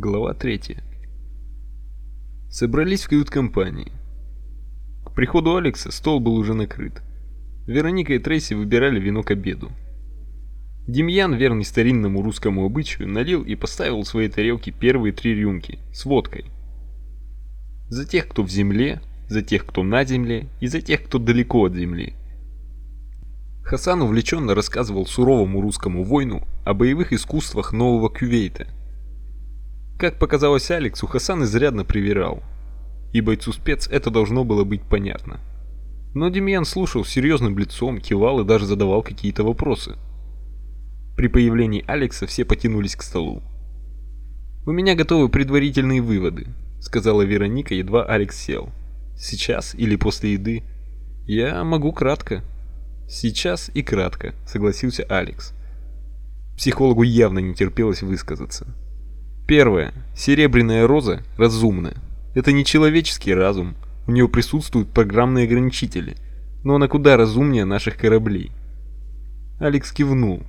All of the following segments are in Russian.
Глава 3. Собрались в кают-компании. К приходу Алекса стол был уже накрыт. Вероника и Трейси выбирали вино к обеду. Демьян, верный старинному русскому обычаю, налил и поставил в свои тарелки первые три рюмки с водкой. За тех, кто в земле, за тех, кто на земле и за тех, кто далеко от земли. Хасан увлеченно рассказывал суровому русскому воину о боевых искусствах нового Кювейта – как показалось Алексу, Хасан изрядно привирал. И бойцу спец это должно было быть понятно. Но Демьян слушал серьезным лицом, кивал и даже задавал какие-то вопросы. При появлении Алекса все потянулись к столу. «У меня готовы предварительные выводы», — сказала Вероника, едва Алекс сел. «Сейчас или после еды?» «Я могу кратко». «Сейчас и кратко», — согласился Алекс. Психологу явно не терпелось высказаться. Первое. Серебряная роза разумна. Это не человеческий разум. У нее присутствуют программные ограничители. Но она куда разумнее наших кораблей. Алекс кивнул.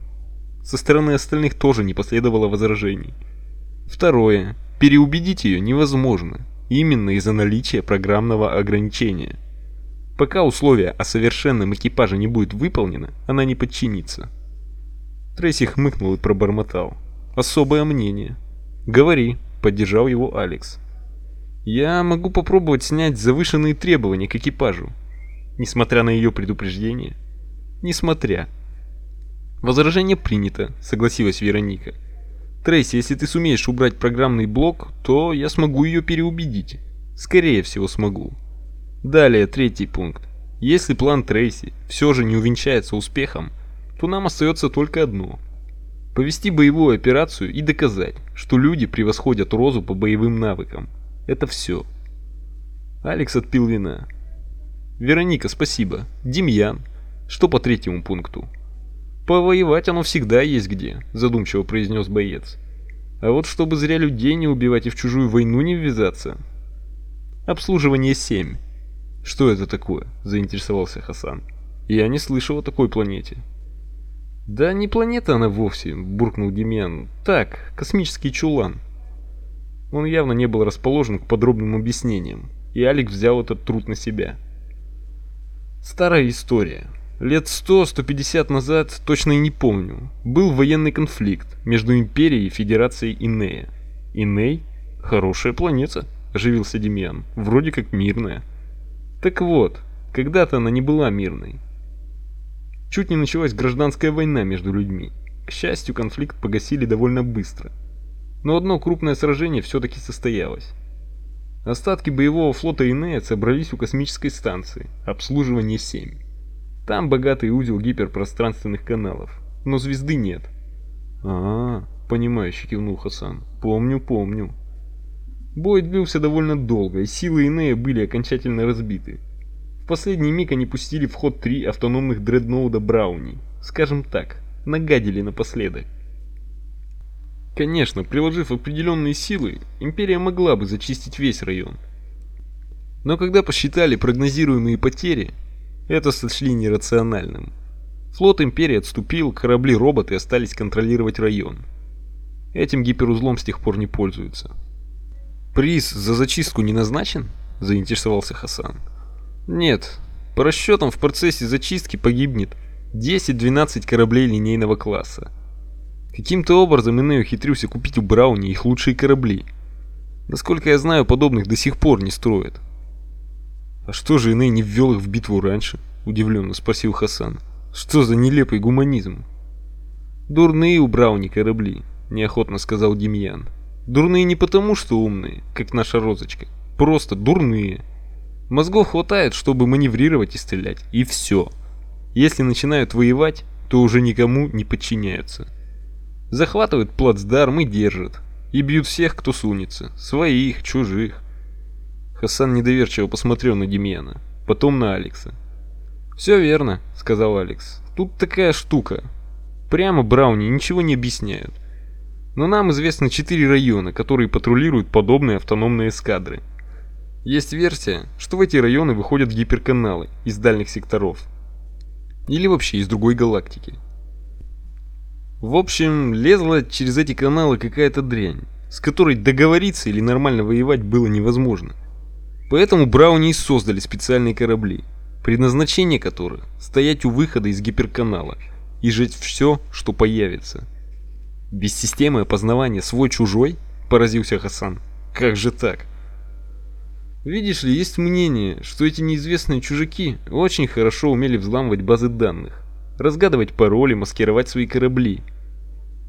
Со стороны остальных тоже не последовало возражений. Второе. Переубедить ее невозможно. Именно из-за наличия программного ограничения. Пока условие о совершенном экипаже не будет выполнено, она не подчинится. Трейси хмыкнул и пробормотал. Особое мнение. «Говори», — поддержал его Алекс. «Я могу попробовать снять завышенные требования к экипажу, несмотря на ее предупреждение». «Несмотря». «Возражение принято», — согласилась Вероника. «Трейси, если ты сумеешь убрать программный блок, то я смогу ее переубедить. Скорее всего смогу». Далее, третий пункт. Если план Трейси все же не увенчается успехом, то нам остается только одно Повести боевую операцию и доказать, что люди превосходят Розу по боевым навыкам. Это все. Алекс отпил вина. Вероника, спасибо. Демьян. Что по третьему пункту? Повоевать оно всегда есть где, задумчиво произнес боец. А вот чтобы зря людей не убивать и в чужую войну не ввязаться. Обслуживание 7. Что это такое? заинтересовался Хасан. Я не слышал о такой планете. «Да не планета она вовсе», — буркнул Демьян. «Так, космический чулан». Он явно не был расположен к подробным объяснениям, и Алекс взял этот труд на себя. Старая история. Лет 100-150 назад, точно и не помню, был военный конфликт между Империей и Федерацией Инея. Иней? Хорошая планета, оживился Демьян. Вроде как мирная. Так вот, когда-то она не была мирной. Чуть не началась гражданская война между людьми. К счастью, конфликт погасили довольно быстро. Но одно крупное сражение все-таки состоялось. Остатки боевого флота Инея собрались у космической станции, обслуживание 7. Там богатый узел гиперпространственных каналов, но звезды нет. А, -а, -а понимающе кивнул Хасан. Помню, помню. Бой длился довольно долго, и силы Инея были окончательно разбиты последний миг они пустили в ход три автономных дредноуда Брауни. Скажем так, нагадили напоследок. Конечно, приложив определенные силы, Империя могла бы зачистить весь район. Но когда посчитали прогнозируемые потери, это сочли нерациональным. Флот Империи отступил, корабли-роботы остались контролировать район. Этим гиперузлом с тех пор не пользуются. «Приз за зачистку не назначен?» – заинтересовался Хасан. Нет, по расчетам в процессе зачистки погибнет 10-12 кораблей линейного класса. Каким-то образом Иней ухитрился купить у Брауни их лучшие корабли. Насколько я знаю, подобных до сих пор не строят. А что же Иней не ввел их в битву раньше? Удивленно спросил Хасан. Что за нелепый гуманизм? Дурные у Брауни корабли, неохотно сказал Демьян. Дурные не потому, что умные, как наша розочка. Просто дурные. Мозгов хватает, чтобы маневрировать и стрелять, и все. Если начинают воевать, то уже никому не подчиняются. Захватывают плацдарм и держат. И бьют всех, кто сунется. Своих, чужих. Хасан недоверчиво посмотрел на Демьяна, потом на Алекса. «Все верно», — сказал Алекс. «Тут такая штука. Прямо Брауни ничего не объясняют. Но нам известно четыре района, которые патрулируют подобные автономные эскадры. Есть версия, что в эти районы выходят гиперканалы из дальних секторов. Или вообще из другой галактики. В общем, лезла через эти каналы какая-то дрянь. с которой договориться или нормально воевать было невозможно. Поэтому Брауни и создали специальные корабли, предназначение которых – стоять у выхода из гиперканала и жить все, что появится. Без системы опознавания свой-чужой, поразился Хасан. Как же так? Видишь ли, есть мнение, что эти неизвестные чужаки очень хорошо умели взламывать базы данных, разгадывать пароли, маскировать свои корабли.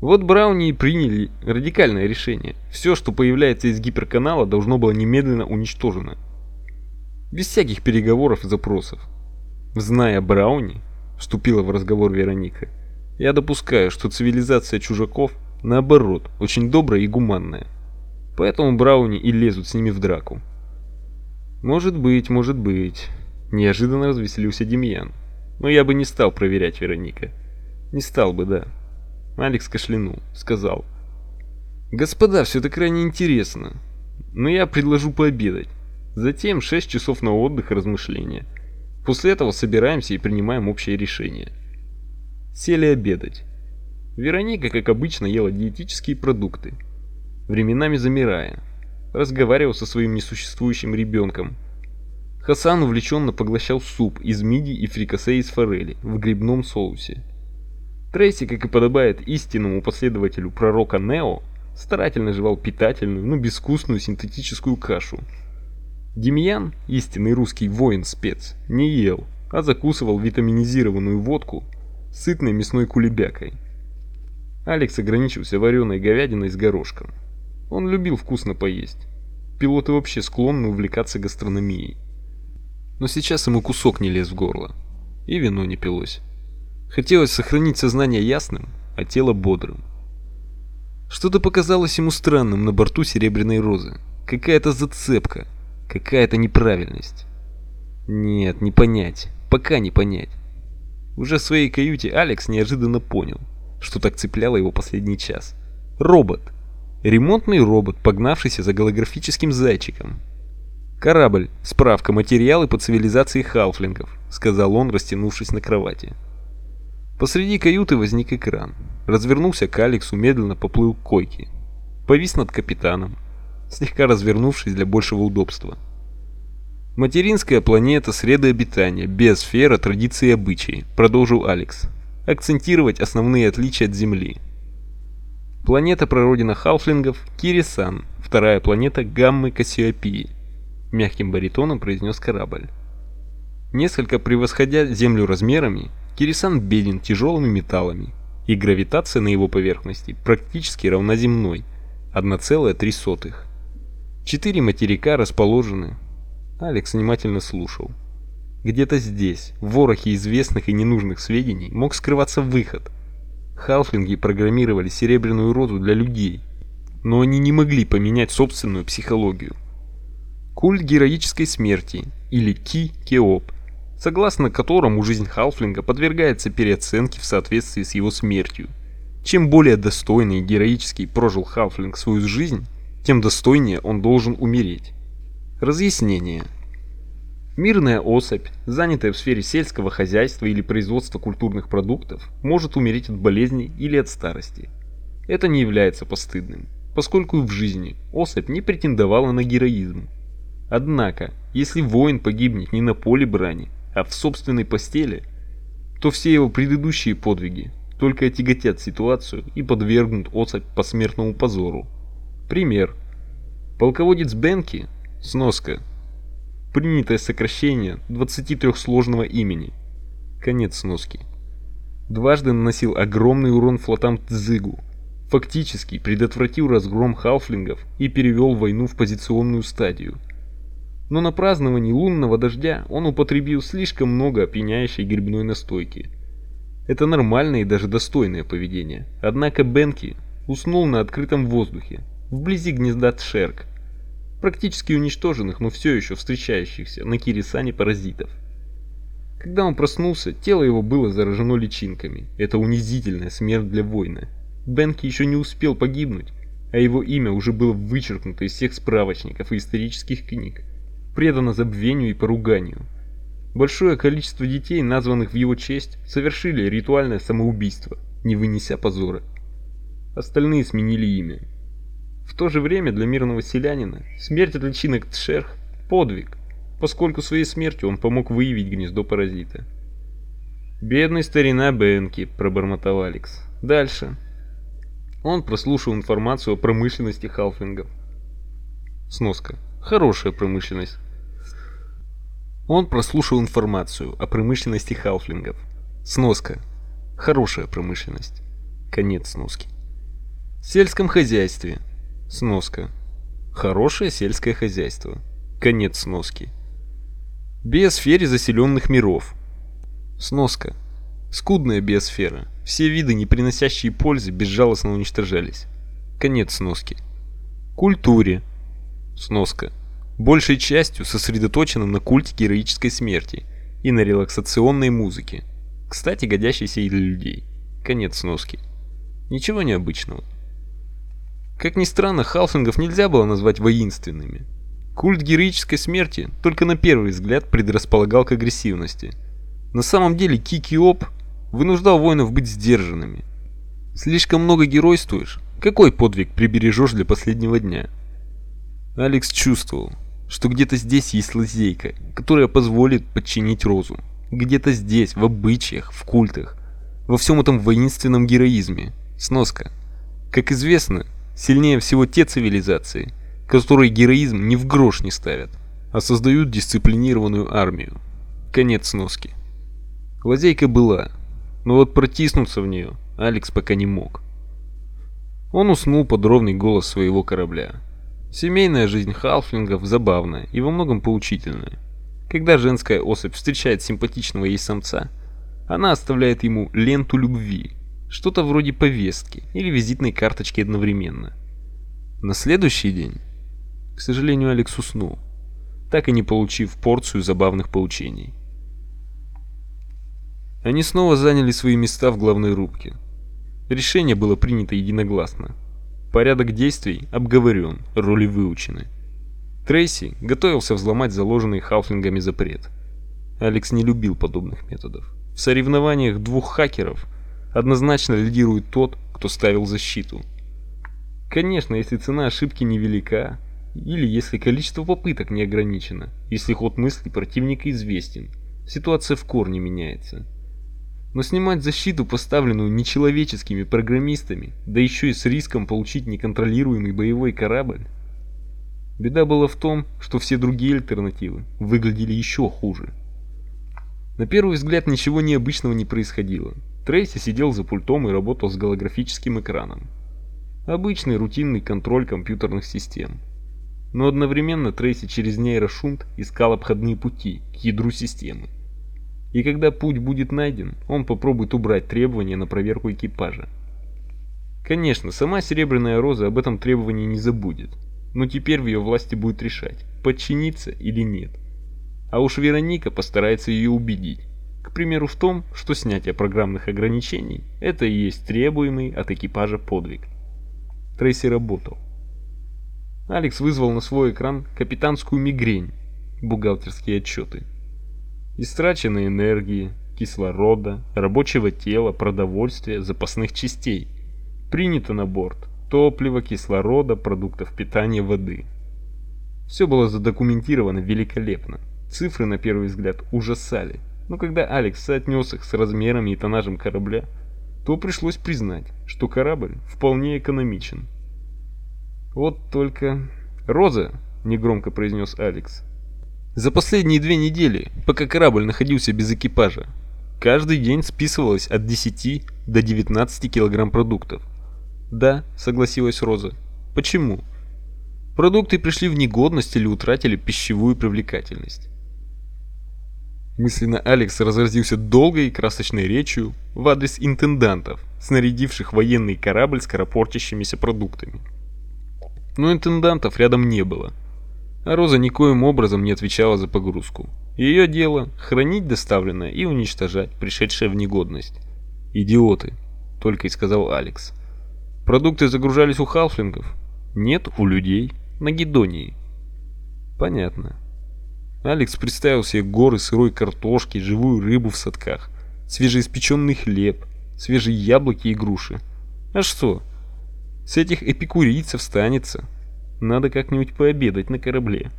Вот Брауни и приняли радикальное решение. Все, что появляется из гиперканала, должно было немедленно уничтожено. Без всяких переговоров и запросов. Зная Брауни, вступила в разговор Вероника, я допускаю, что цивилизация чужаков, наоборот, очень добрая и гуманная. Поэтому Брауни и лезут с ними в драку. Может быть, может быть. Неожиданно развеселился Демьян. Но я бы не стал проверять Вероника. Не стал бы, да. Алекс кашлянул, сказал. Господа, все это крайне интересно. Но я предложу пообедать. Затем 6 часов на отдых и размышления. После этого собираемся и принимаем общее решение. Сели обедать. Вероника, как обычно, ела диетические продукты, временами замирая, разговаривал со своим несуществующим ребенком. Хасан увлеченно поглощал суп из мидий и фрикасе из форели в грибном соусе. Трейси, как и подобает истинному последователю пророка Нео, старательно жевал питательную, но безвкусную синтетическую кашу. Демьян, истинный русский воин-спец, не ел, а закусывал витаминизированную водку сытной мясной кулебякой. Алекс ограничился вареной говядиной с горошком. Он любил вкусно поесть. Пилоты вообще склонны увлекаться гастрономией. Но сейчас ему кусок не лез в горло. И вино не пилось. Хотелось сохранить сознание ясным, а тело бодрым. Что-то показалось ему странным на борту Серебряной Розы. Какая-то зацепка, какая-то неправильность. Нет, не понять, пока не понять. Уже в своей каюте Алекс неожиданно понял, что так цепляло его последний час. Робот. Ремонтный робот, погнавшийся за голографическим зайчиком. «Корабль. Справка. Материалы по цивилизации халфлингов», — сказал он, растянувшись на кровати. Посреди каюты возник экран. Развернулся к Алексу, медленно поплыл к койке. Повис над капитаном, слегка развернувшись для большего удобства. «Материнская планета среды обитания, биосфера, традиции и обычаи», — продолжил Алекс. «Акцентировать основные отличия от Земли». Планета прародина халфлингов Кирисан, вторая планета гаммы Кассиопеи, мягким баритоном произнес корабль. Несколько превосходя Землю размерами, Кирисан беден тяжелыми металлами, и гравитация на его поверхности практически равна земной 1,3. Четыре материка расположены. Алекс внимательно слушал. Где-то здесь, в ворохе известных и ненужных сведений, мог скрываться выход – Халфлинги программировали серебряную розу для людей, но они не могли поменять собственную психологию. Культ героической смерти, или Ки-Кеоп, согласно которому жизнь Халфлинга подвергается переоценке в соответствии с его смертью. Чем более достойный и героический прожил Халфлинг свою жизнь, тем достойнее он должен умереть. Разъяснение. Мирная особь, занятая в сфере сельского хозяйства или производства культурных продуктов, может умереть от болезней или от старости. Это не является постыдным, поскольку в жизни особь не претендовала на героизм. Однако, если воин погибнет не на поле брани, а в собственной постели, то все его предыдущие подвиги только отяготят ситуацию и подвергнут особь посмертному позору. Пример. Полководец Бенки, сноска, принятое сокращение 23-сложного имени. Конец сноски. Дважды наносил огромный урон флотам Цзыгу, фактически предотвратил разгром халфлингов и перевел войну в позиционную стадию. Но на праздновании лунного дождя он употребил слишком много опьяняющей грибной настойки. Это нормальное и даже достойное поведение. Однако Бенки уснул на открытом воздухе, вблизи гнезда Тшерк, практически уничтоженных, но все еще встречающихся на Кирисане паразитов. Когда он проснулся, тело его было заражено личинками. Это унизительная смерть для воина. Бенки еще не успел погибнуть, а его имя уже было вычеркнуто из всех справочников и исторических книг, предано забвению и поруганию. Большое количество детей, названных в его честь, совершили ритуальное самоубийство, не вынеся позора. Остальные сменили имя. В то же время для мирного селянина смерть от личинок Тшерх – подвиг, поскольку своей смертью он помог выявить гнездо паразита. «Бедный старина Бенки», – пробормотал Алекс. «Дальше». Он прослушал информацию о промышленности халфлингов. Сноска. Хорошая промышленность. Он прослушал информацию о промышленности халфлингов. Сноска. Хорошая промышленность. Конец сноски. В сельском хозяйстве. Сноска. Хорошее сельское хозяйство. Конец сноски. Биосфере заселенных миров. Сноска. Скудная биосфера. Все виды, не приносящие пользы, безжалостно уничтожались. Конец сноски. Культуре. Сноска. Большей частью сосредоточена на культе героической смерти и на релаксационной музыке. Кстати, годящейся и для людей. Конец сноски. Ничего необычного. Как ни странно, халфингов нельзя было назвать воинственными. Культ героической смерти только на первый взгляд предрасполагал к агрессивности. На самом деле Кики-Оп вынуждал воинов быть сдержанными. Слишком много геройствуешь, какой подвиг прибережешь для последнего дня? Алекс чувствовал, что где-то здесь есть лазейка, которая позволит подчинить Розу. Где-то здесь, в обычаях, в культах, во всем этом воинственном героизме. Сноска. Как известно, сильнее всего те цивилизации, которые героизм ни в грош не ставят, а создают дисциплинированную армию. Конец сноски. Лазейка была, но вот протиснуться в нее Алекс пока не мог. Он уснул под ровный голос своего корабля. Семейная жизнь халфлингов забавная и во многом поучительная. Когда женская особь встречает симпатичного ей самца, она оставляет ему ленту любви, что-то вроде повестки или визитной карточки одновременно. На следующий день, к сожалению, Алекс уснул, так и не получив порцию забавных поучений. Они снова заняли свои места в главной рубке. Решение было принято единогласно. Порядок действий обговорен, роли выучены. Трейси готовился взломать заложенный хафлингами запрет. Алекс не любил подобных методов. В соревнованиях двух хакеров однозначно лидирует тот, кто ставил защиту. Конечно, если цена ошибки невелика, или если количество попыток не ограничено, если ход мысли противника известен, ситуация в корне меняется. Но снимать защиту, поставленную нечеловеческими программистами, да еще и с риском получить неконтролируемый боевой корабль. Беда была в том, что все другие альтернативы выглядели еще хуже. На первый взгляд ничего необычного не происходило. Трейси сидел за пультом и работал с голографическим экраном. Обычный рутинный контроль компьютерных систем. Но одновременно Трейси через нейрошунт искал обходные пути к ядру системы. И когда путь будет найден, он попробует убрать требования на проверку экипажа. Конечно, сама Серебряная Роза об этом требовании не забудет, но теперь в ее власти будет решать, подчиниться или нет. А уж Вероника постарается ее убедить, к примеру в том, что снятие программных ограничений – это и есть требуемый от экипажа подвиг. Трейси работал. Алекс вызвал на свой экран капитанскую мигрень, бухгалтерские отчеты – истраченной энергии, кислорода, рабочего тела, продовольствия, запасных частей. Принято на борт топлива, кислорода, продуктов питания, воды. Все было задокументировано великолепно. Цифры на первый взгляд ужасали. Но когда Алекс соотнес их с размерами и тоннажем корабля, то пришлось признать, что корабль вполне экономичен. Вот только... «Роза!» — негромко произнес Алекс. За последние две недели, пока корабль находился без экипажа, каждый день списывалось от 10 до 19 килограмм продуктов. Да, согласилась Роза. Почему? Продукты пришли в негодность или утратили пищевую привлекательность. Мысленно Алекс разразился долгой и красочной речью в адрес интендантов, снарядивших военный корабль скоропортящимися продуктами. Но интендантов рядом не было а Роза никоим образом не отвечала за погрузку. Ее дело – хранить доставленное и уничтожать пришедшее в негодность. «Идиоты», – только и сказал Алекс. «Продукты загружались у халфлингов?» «Нет, у людей. На Гедонии». «Понятно». Алекс представил себе горы сырой картошки, живую рыбу в садках, свежеиспеченный хлеб, свежие яблоки и груши. А что? С этих эпикурийцев станется. Надо как-нибудь пообедать на корабле.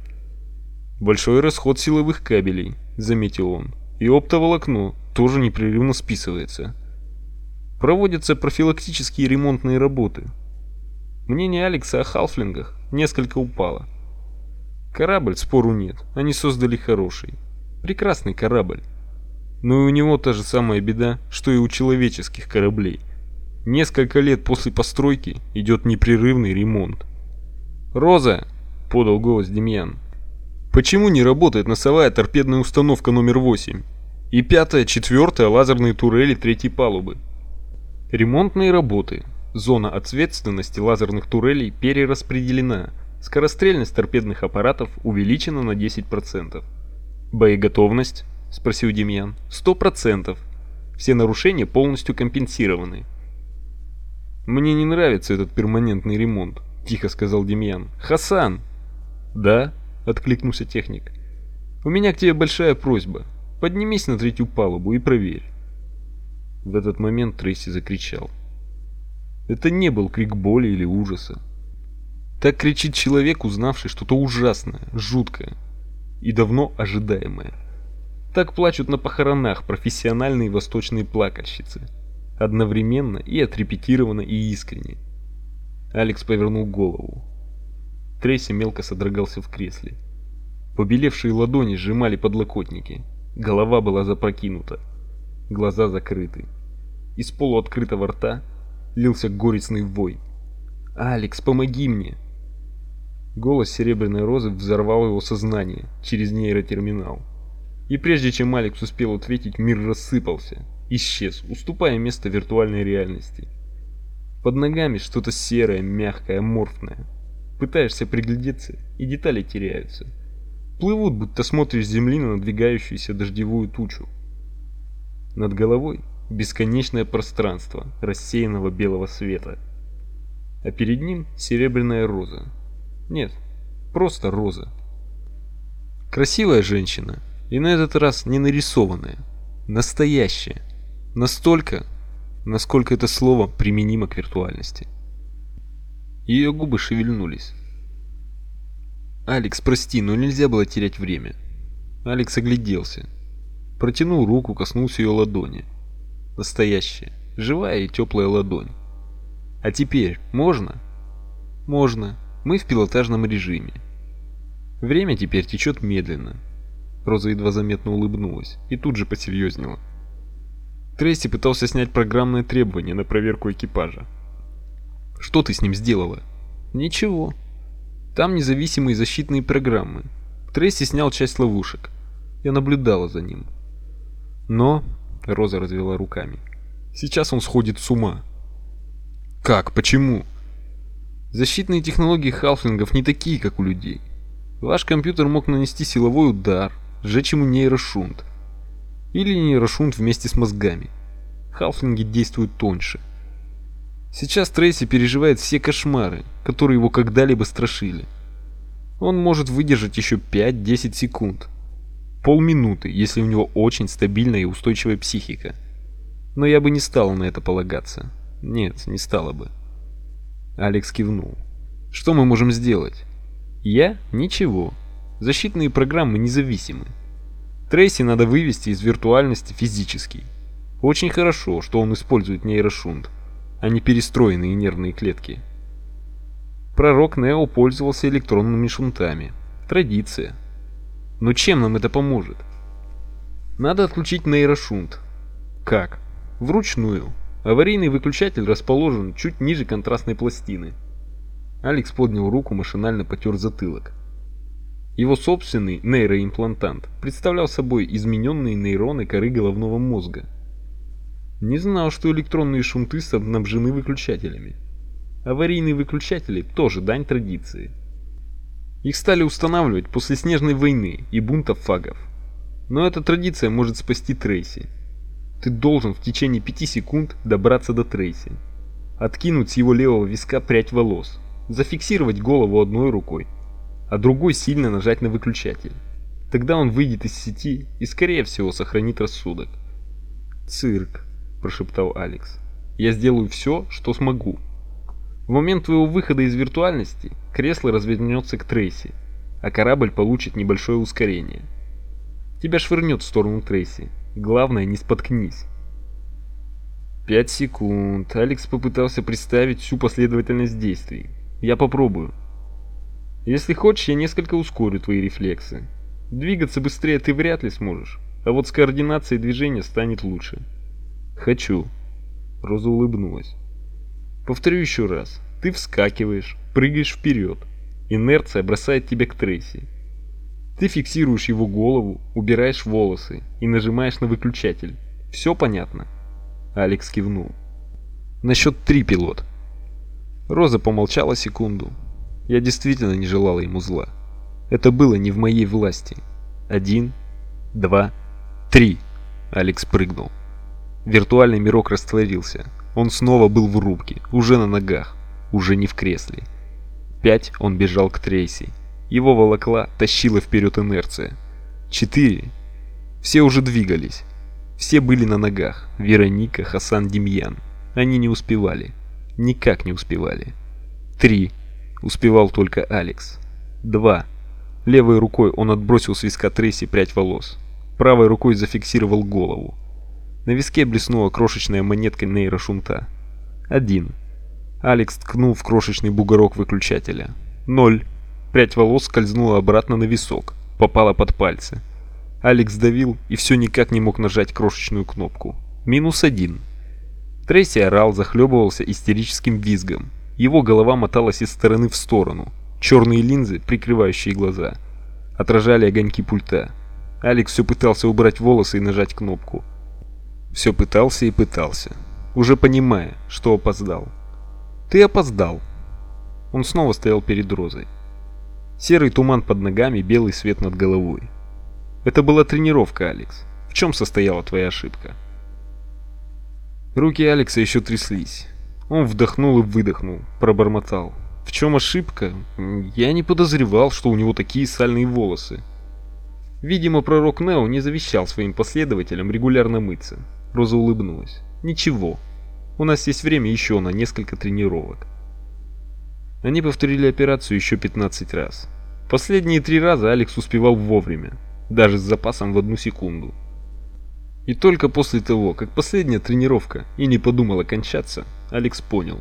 Большой расход силовых кабелей, заметил он. И оптоволокно тоже непрерывно списывается. Проводятся профилактические ремонтные работы. Мнение Алекса о халфлингах несколько упало. Корабль, спору нет, они создали хороший. Прекрасный корабль. Но и у него та же самая беда, что и у человеческих кораблей. Несколько лет после постройки идет непрерывный ремонт. «Роза!» — подал голос Демьян. «Почему не работает носовая торпедная установка номер 8 и пятая, четвертая лазерные турели третьей палубы?» Ремонтные работы. Зона ответственности лазерных турелей перераспределена. Скорострельность торпедных аппаратов увеличена на 10%. Боеготовность? Спросил Демьян. 100%. Все нарушения полностью компенсированы. Мне не нравится этот перманентный ремонт, тихо сказал Демьян. Хасан. Да, откликнулся техник. У меня к тебе большая просьба. Поднимись на третью палубу и проверь. В этот момент Трейси закричал. Это не был крик боли или ужаса. Так кричит человек, узнавший что-то ужасное, жуткое и давно ожидаемое. Так плачут на похоронах профессиональные восточные плакальщицы. Одновременно и отрепетированно и искренне. Алекс повернул голову. Трейси мелко содрогался в кресле. Побелевшие ладони сжимали подлокотники. Голова была запрокинута. Глаза закрыты. Из полуоткрытого рта лился горестный вой. «Алекс, помоги мне!» Голос Серебряной Розы взорвал его сознание через нейротерминал. И прежде чем Алекс успел ответить, мир рассыпался, исчез, уступая место виртуальной реальности. Под ногами что-то серое, мягкое, аморфное. Пытаешься приглядеться, и детали теряются. Плывут, будто смотришь с земли на надвигающуюся дождевую тучу. Над головой бесконечное пространство рассеянного белого света. А перед ним серебряная роза. Нет, просто роза. Красивая женщина, и на этот раз не нарисованная, настоящая. Настолько, насколько это слово применимо к виртуальности. Ее губы шевельнулись. «Алекс, прости, но нельзя было терять время». Алекс огляделся. Протянул руку, коснулся ее ладони. Настоящая, живая и теплая ладонь. А теперь можно? Можно. Мы в пилотажном режиме. Время теперь течет медленно. Роза едва заметно улыбнулась и тут же посерьезнела. Трейси пытался снять программное требование на проверку экипажа. Что ты с ним сделала? Ничего. Там независимые защитные программы. Трейси снял часть ловушек. Я наблюдала за ним. Но, Роза развела руками. Сейчас он сходит с ума. Как? Почему? Защитные технологии халфлингов не такие, как у людей. Ваш компьютер мог нанести силовой удар, сжечь ему нейрошунт. Или нейрошунт вместе с мозгами. Халфлинги действуют тоньше. Сейчас Трейси переживает все кошмары, которые его когда-либо страшили. Он может выдержать еще 5-10 секунд. Полминуты, если у него очень стабильная и устойчивая психика. Но я бы не стала на это полагаться. Нет, не стала бы. Алекс кивнул. Что мы можем сделать? Я? Ничего. Защитные программы независимы. Трейси надо вывести из виртуальности физически. Очень хорошо, что он использует нейрошунт, а не перестроенные нервные клетки. Пророк Нео пользовался электронными шунтами. Традиция. Но чем нам это поможет? Надо отключить нейрошунт. Как? Вручную. Аварийный выключатель расположен чуть ниже контрастной пластины. Алекс поднял руку, машинально потер затылок. Его собственный нейроимплантант представлял собой измененные нейроны коры головного мозга. Не знал, что электронные шунты снабжены выключателями. Аварийные выключатели тоже дань традиции. Их стали устанавливать после Снежной войны и бунтов фагов. Но эта традиция может спасти Трейси. Ты должен в течение пяти секунд добраться до Трейси. Откинуть с его левого виска прядь волос. Зафиксировать голову одной рукой, а другой сильно нажать на выключатель. Тогда он выйдет из сети и, скорее всего, сохранит рассудок. «Цирк», – прошептал Алекс. «Я сделаю все, что смогу». В момент твоего выхода из виртуальности кресло развернется к Трейси, а корабль получит небольшое ускорение. Тебя швырнет в сторону Трейси. Главное, не споткнись. Пять секунд. Алекс попытался представить всю последовательность действий. Я попробую. Если хочешь, я несколько ускорю твои рефлексы. Двигаться быстрее ты вряд ли сможешь, а вот с координацией движения станет лучше. Хочу. Роза улыбнулась. Повторю еще раз. Ты вскакиваешь, прыгаешь вперед. Инерция бросает тебя к Трейси. Ты фиксируешь его голову, убираешь волосы и нажимаешь на выключатель. Все понятно? Алекс кивнул. На счет три, пилот. Роза помолчала секунду. Я действительно не желала ему зла. Это было не в моей власти. Один, два, три. Алекс прыгнул. Виртуальный мирок растворился. Он снова был в рубке, уже на ногах, уже не в кресле. Пять он бежал к Трейси. Его волокла тащила вперед инерция. Четыре. Все уже двигались. Все были на ногах. Вероника, Хасан, Демьян. Они не успевали. Никак не успевали. Три. Успевал только Алекс. Два. Левой рукой он отбросил с виска Трейси прядь волос. Правой рукой зафиксировал голову. На виске блеснула крошечная монетка нейрошунта. Один. Алекс ткнул в крошечный бугорок выключателя. Ноль. Прядь волос скользнула обратно на висок, попала под пальцы. Алекс давил и все никак не мог нажать крошечную кнопку. Минус один. Трейси орал, захлебывался истерическим визгом. Его голова моталась из стороны в сторону. Черные линзы, прикрывающие глаза, отражали огоньки пульта. Алекс все пытался убрать волосы и нажать кнопку. Все пытался и пытался, уже понимая, что опоздал. «Ты опоздал!» Он снова стоял перед Розой. Серый туман под ногами, белый свет над головой. Это была тренировка, Алекс. В чем состояла твоя ошибка? Руки Алекса еще тряслись. Он вдохнул и выдохнул, пробормотал. В чем ошибка? Я не подозревал, что у него такие сальные волосы. Видимо, пророк Нео не завещал своим последователям регулярно мыться. Роза улыбнулась. Ничего. У нас есть время еще на несколько тренировок. Они повторили операцию еще 15 раз. Последние три раза Алекс успевал вовремя, даже с запасом в одну секунду. И только после того, как последняя тренировка и не подумала кончаться, Алекс понял,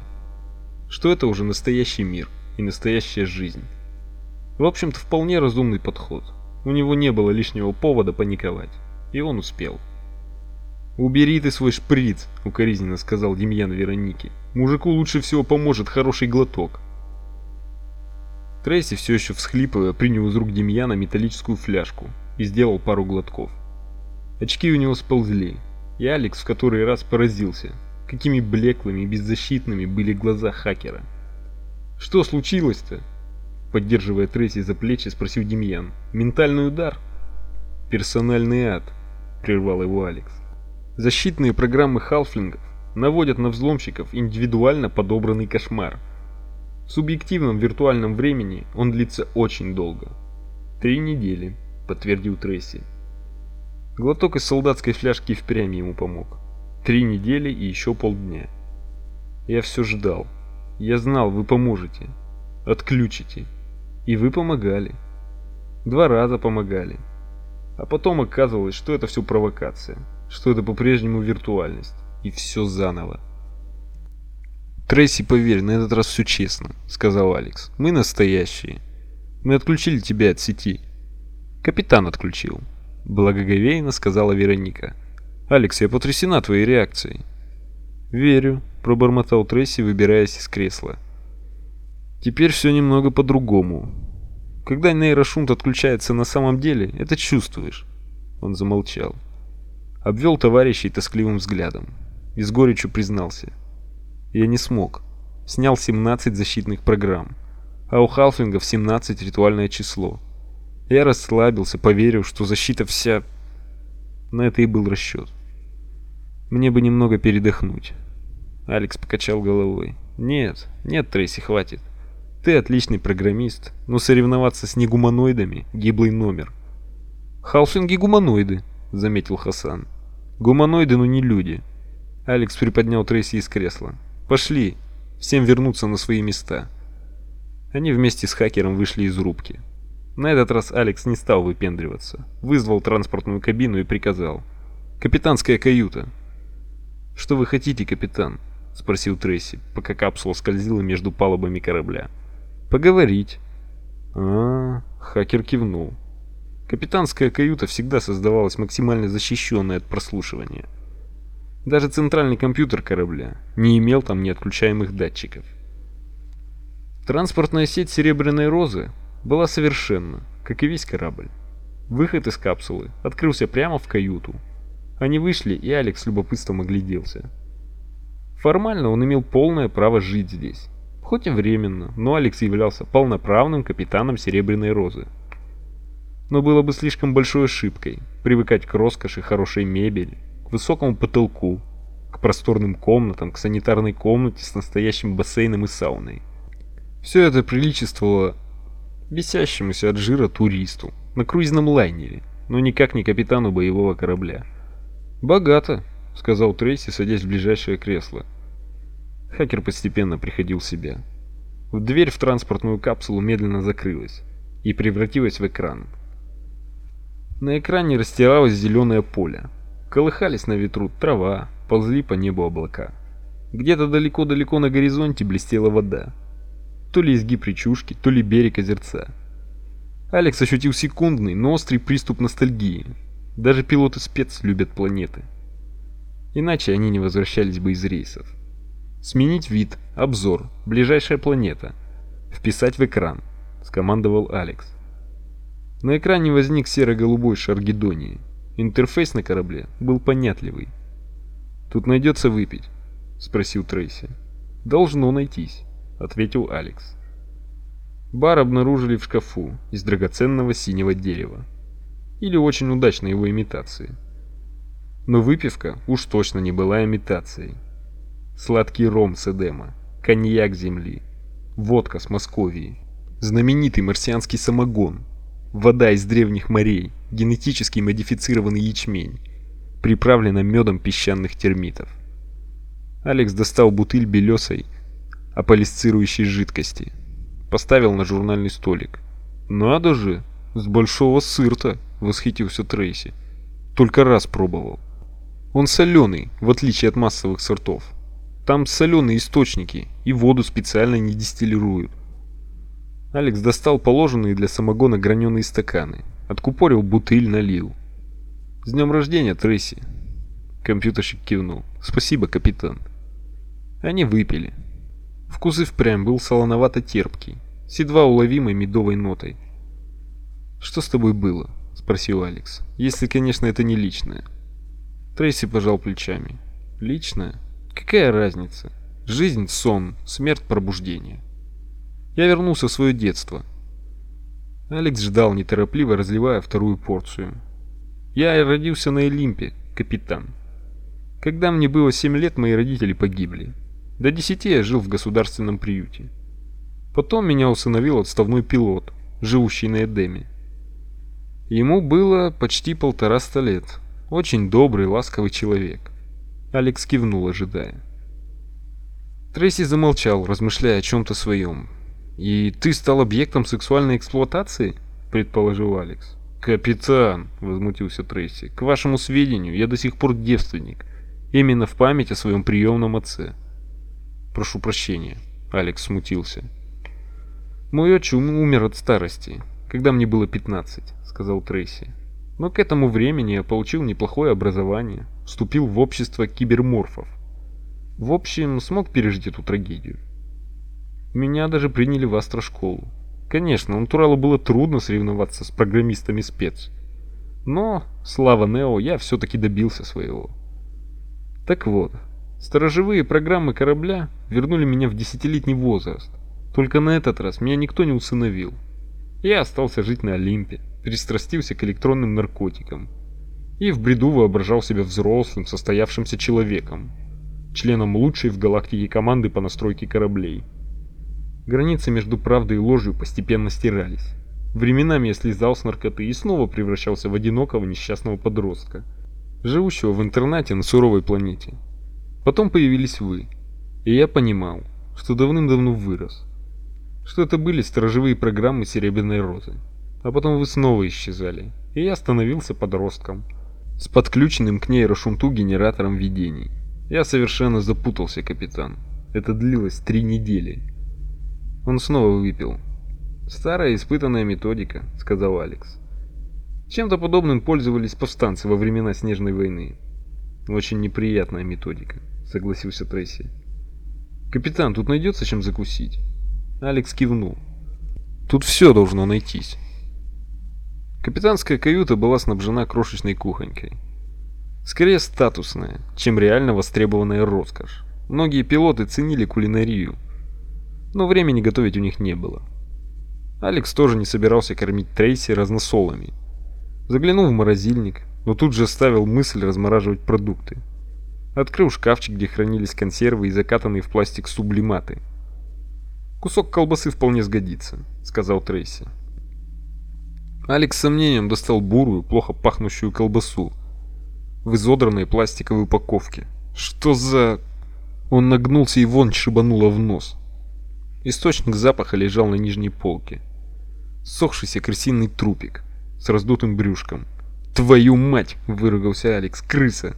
что это уже настоящий мир и настоящая жизнь. В общем-то, вполне разумный подход. У него не было лишнего повода паниковать, и он успел. «Убери ты свой шприц», — укоризненно сказал Демьян Веронике. «Мужику лучше всего поможет хороший глоток». Трейси все еще всхлипывая принял из рук Демьяна металлическую фляжку и сделал пару глотков. Очки у него сползли, и Алекс в который раз поразился, какими блеклыми и беззащитными были глаза хакера. «Что случилось-то?» Поддерживая Трейси за плечи, спросил Демьян. «Ментальный удар?» «Персональный ад», — прервал его Алекс. «Защитные программы халфлингов наводят на взломщиков индивидуально подобранный кошмар. В субъективном виртуальном времени он длится очень долго. Три недели», — подтвердил Трейси. Глоток из солдатской фляжки впрямь ему помог. Три недели и еще полдня. Я все ждал. Я знал, вы поможете. Отключите. И вы помогали. Два раза помогали. А потом оказывалось, что это все провокация. Что это по-прежнему виртуальность. И все заново. «Трейси, поверь, на этот раз все честно», — сказал Алекс. «Мы настоящие. Мы отключили тебя от сети». «Капитан отключил», — благоговейно сказала Вероника. «Алекс, я потрясена твоей реакцией». «Верю», — пробормотал Трейси, выбираясь из кресла. «Теперь все немного по-другому. Когда нейрошунт отключается на самом деле, это чувствуешь». Он замолчал. Обвел товарищей тоскливым взглядом. И с горечью признался. «Я не смог. Снял 17 защитных программ. А у халфингов 17 ритуальное число. Я расслабился, поверил, что защита вся... На это и был расчет. Мне бы немного передохнуть. Алекс покачал головой. Нет, нет, Трейси, хватит. Ты отличный программист, но соревноваться с негуманоидами – гиблый номер. Халфинги гуманоиды, заметил Хасан. Гуманоиды, но не люди. Алекс приподнял Трейси из кресла. Пошли. всем вернуться на свои места. Они вместе с хакером вышли из рубки. На этот раз Алекс не стал выпендриваться. Вызвал транспортную кабину и приказал. «Капитанская каюта». «Что вы хотите, капитан?» — спросил Трейси, пока капсула скользила между палубами корабля. «Поговорить». А, хакер кивнул. Капитанская каюта всегда создавалась максимально защищенной от прослушивания. Даже центральный компьютер корабля не имел там неотключаемых датчиков. Транспортная сеть Серебряной Розы была совершенна, как и весь корабль. Выход из капсулы открылся прямо в каюту. Они вышли, и Алекс с любопытством огляделся. Формально он имел полное право жить здесь. Хоть и временно, но Алекс являлся полноправным капитаном Серебряной Розы. Но было бы слишком большой ошибкой привыкать к роскоши хорошей мебели, высокому потолку, к просторным комнатам, к санитарной комнате с настоящим бассейном и сауной. Все это приличествовало бесящемуся от жира туристу на круизном лайнере, но никак не капитану боевого корабля. «Богато», — сказал Трейси, садясь в ближайшее кресло. Хакер постепенно приходил в себя. Дверь в транспортную капсулу медленно закрылась и превратилась в экран. На экране растиралось зеленое поле. Колыхались на ветру трава, ползли по небу облака. Где-то далеко-далеко на горизонте блестела вода. То ли изгиб речушки, то ли берег озерца. Алекс ощутил секундный, но острый приступ ностальгии. Даже пилоты спец любят планеты. Иначе они не возвращались бы из рейсов. Сменить вид, обзор, ближайшая планета. Вписать в экран, скомандовал Алекс. На экране возник серо-голубой шар Гедонии. Интерфейс на корабле был понятливый. «Тут найдется выпить?» — спросил Трейси. «Должно найтись» ответил Алекс. Бар обнаружили в шкафу из драгоценного синего дерева. Или очень удачной его имитации. Но выпивка уж точно не была имитацией. Сладкий ром с Эдема, коньяк земли, водка с Московии, знаменитый марсианский самогон, вода из древних морей, генетически модифицированный ячмень, приправлена медом песчаных термитов. Алекс достал бутыль белесой, аполисцирующей жидкости. Поставил на журнальный столик. «Надо же! С большого сырта!» — восхитился Трейси. «Только раз пробовал. Он соленый, в отличие от массовых сортов. Там соленые источники, и воду специально не дистиллируют. Алекс достал положенные для самогона граненые стаканы, откупорил бутыль, налил. «С днем рождения, Трейси!» Компьютерщик кивнул. «Спасибо, капитан». Они выпили. Вкус и впрямь был солоновато-терпкий, с едва уловимой медовой нотой. «Что с тобой было?» — спросил Алекс. «Если, конечно, это не личное». Трейси пожал плечами. «Личное? Какая разница? Жизнь — сон, смерть — пробуждение». Я вернулся в свое детство. Алекс ждал, неторопливо разливая вторую порцию. «Я родился на Олимпе, капитан. Когда мне было семь лет, мои родители погибли. До десяти я жил в государственном приюте. Потом меня усыновил отставной пилот, живущий на Эдеме. Ему было почти полтораста лет. Очень добрый, ласковый человек. Алекс кивнул, ожидая. Трейси замолчал, размышляя о чем-то своем. «И ты стал объектом сексуальной эксплуатации?» – предположил Алекс. «Капитан!» – возмутился Трейси. «К вашему сведению, я до сих пор девственник. Именно в память о своем приемном отце». Прошу прощения. Алекс смутился. Мой отчим умер от старости, когда мне было 15, сказал Трейси. Но к этому времени я получил неплохое образование, вступил в общество киберморфов. В общем, смог пережить эту трагедию. Меня даже приняли в астрошколу. Конечно, Унтуралу было трудно соревноваться с программистами спец. Но, слава Нео, я все-таки добился своего. Так вот, Сторожевые программы корабля вернули меня в десятилетний возраст. Только на этот раз меня никто не усыновил. Я остался жить на Олимпе, пристрастился к электронным наркотикам. И в бреду воображал себя взрослым, состоявшимся человеком. Членом лучшей в галактике команды по настройке кораблей. Границы между правдой и ложью постепенно стирались. Временами я слезал с наркоты и снова превращался в одинокого несчастного подростка, живущего в интернате на суровой планете. Потом появились вы. И я понимал, что давным-давно вырос. Что это были сторожевые программы Серебряной Розы. А потом вы снова исчезали, и я становился подростком. С подключенным к нейрошунту генератором видений. Я совершенно запутался, капитан. Это длилось три недели. Он снова выпил. «Старая испытанная методика», — сказал Алекс. Чем-то подобным пользовались повстанцы во времена Снежной войны. Очень неприятная методика, согласился Трейси. Капитан, тут найдется чем закусить? Алекс кивнул. Тут все должно найтись. Капитанская каюта была снабжена крошечной кухонькой. Скорее статусная, чем реально востребованная роскошь. Многие пилоты ценили кулинарию, но времени готовить у них не было. Алекс тоже не собирался кормить Трейси разносолами. Заглянул в морозильник, но тут же оставил мысль размораживать продукты. Открыл шкафчик, где хранились консервы и закатанные в пластик сублиматы. «Кусок колбасы вполне сгодится», — сказал Трейси. Алекс с сомнением достал бурую, плохо пахнущую колбасу в изодранной пластиковой упаковке. «Что за...» Он нагнулся и вон шибануло в нос. Источник запаха лежал на нижней полке. Сохшийся крысиный трупик с раздутым брюшком. «Твою мать!» — выругался Алекс. «Крыса!»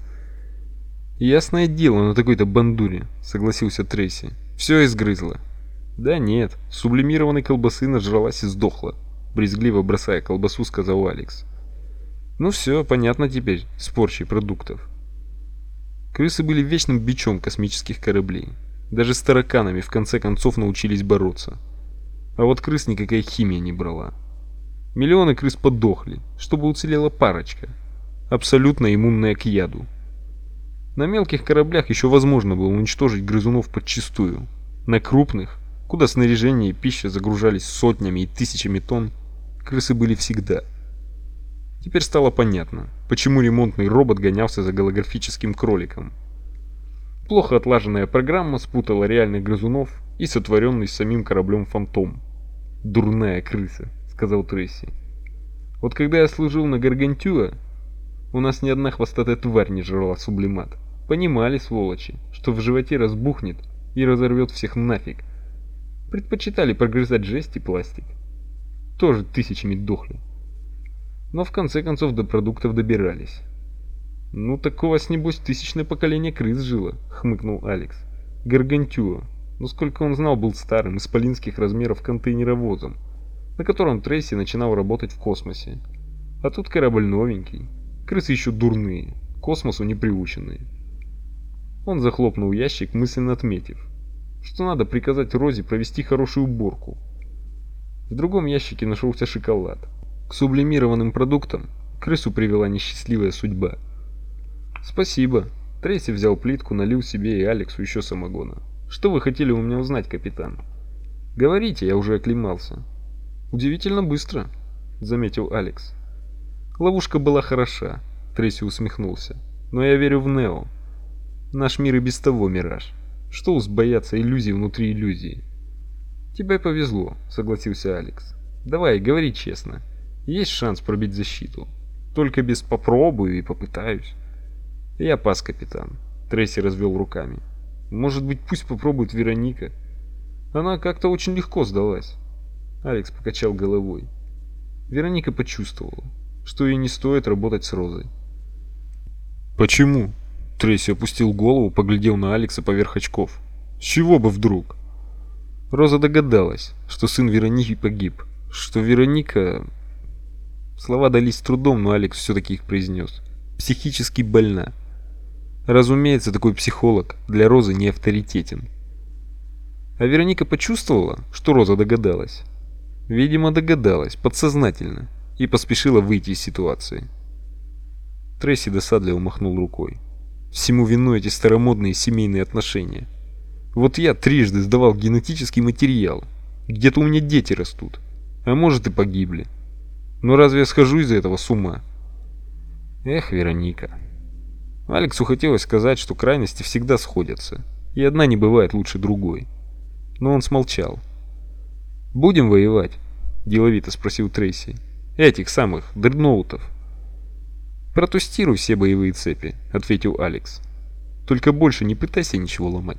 «Ясное дело, на такой-то бандуре», — согласился Трейси. «Все изгрызло». «Да нет, сублимированной колбасы нажралась и сдохла», — брезгливо бросая колбасу, сказал Алекс. «Ну все, понятно теперь, с порчей продуктов». Крысы были вечным бичом космических кораблей. Даже с тараканами в конце концов научились бороться. А вот крыс никакая химия не брала. Миллионы крыс подохли, чтобы уцелела парочка, абсолютно иммунная к яду. На мелких кораблях еще возможно было уничтожить грызунов подчистую. На крупных, куда снаряжение и пища загружались сотнями и тысячами тонн, крысы были всегда. Теперь стало понятно, почему ремонтный робот гонялся за голографическим кроликом. Плохо отлаженная программа спутала реальных грызунов и сотворенный самим кораблем фантом. Дурная крыса сказал Трейси. Вот когда я служил на Гаргантюа, у нас ни одна хвостатая тварь не жрала сублимат. Понимали, сволочи, что в животе разбухнет и разорвет всех нафиг. Предпочитали прогрызать жесть и пластик. Тоже тысячами дохли. Но в конце концов до продуктов добирались. «Ну так у вас, небось, тысячное поколение крыс жило», — хмыкнул Алекс. «Гаргантюа. Ну сколько он знал, был старым, исполинских размеров контейнеровозом на котором Трейси начинал работать в космосе. А тут корабль новенький. Крысы еще дурные, к космосу не. Он захлопнул ящик, мысленно отметив, что надо приказать Розе провести хорошую уборку. В другом ящике нашелся шоколад. К сублимированным продуктам крысу привела несчастливая судьба. «Спасибо». Трейси взял плитку, налил себе и Алексу еще самогона. «Что вы хотели у меня узнать, капитан?» «Говорите, я уже оклемался». «Удивительно быстро», — заметил Алекс. Ловушка была хороша, Трейси усмехнулся. «Но я верю в Нео. Наш мир и без того мираж. Что уж бояться иллюзий внутри иллюзии?» «Тебе повезло», — согласился Алекс. «Давай, говори честно. Есть шанс пробить защиту. Только без попробую и попытаюсь». «Я пас, капитан», — Трейси развел руками. «Может быть, пусть попробует Вероника. Она как-то очень легко сдалась». Алекс покачал головой. Вероника почувствовала, что ей не стоит работать с Розой. «Почему?» Трейси опустил голову, поглядел на Алекса поверх очков. «С чего бы вдруг?» Роза догадалась, что сын Вероники погиб, что Вероника... Слова дались с трудом, но Алекс все-таки их произнес. Психически больна. Разумеется, такой психолог для Розы не авторитетен. А Вероника почувствовала, что Роза догадалась. Видимо, догадалась, подсознательно, и поспешила выйти из ситуации. Трейси досадливо махнул рукой. Всему виной эти старомодные семейные отношения. Вот я трижды сдавал генетический материал. Где-то у меня дети растут. А может и погибли. Но разве я схожу из-за этого с ума? Эх, Вероника. Алексу хотелось сказать, что крайности всегда сходятся. И одна не бывает лучше другой. Но он смолчал. «Будем воевать?» – деловито спросил Трейси. «Этих самых, дредноутов». «Протестируй все боевые цепи», – ответил Алекс. «Только больше не пытайся ничего ломать».